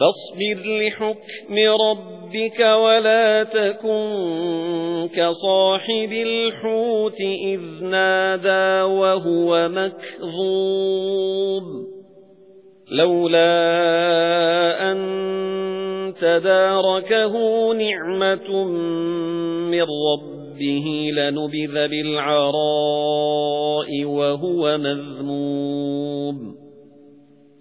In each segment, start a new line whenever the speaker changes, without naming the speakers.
فاصبر لحكم ربك ولا تكن كصاحب الحوت إذ نادى وهو مكظوم. لولا أن تداركه نعمة من ربه لنبذ بالعراء وهو مذموم.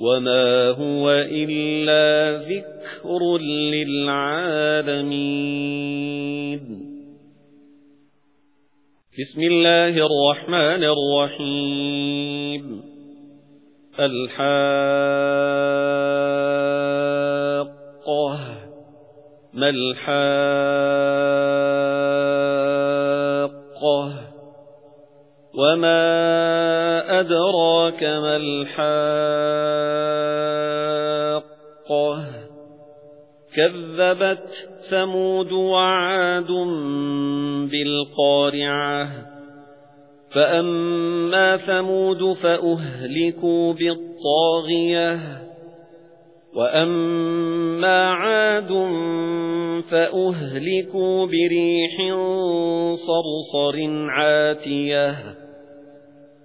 وَمَا هُوَ إِلَّا ذِكْرٌ لِلْعَالَمِينَ. بسم الله الرحمن الرحيم. الحاقة. ما الحاقة؟ وما أدراك ما الحاقة؟ كذبت ثمود وعاد بالقارعة. فأما ثمود فأهلكوا بالطاغية. وأما عاد فأهلكوا بريح صرصر عاتية.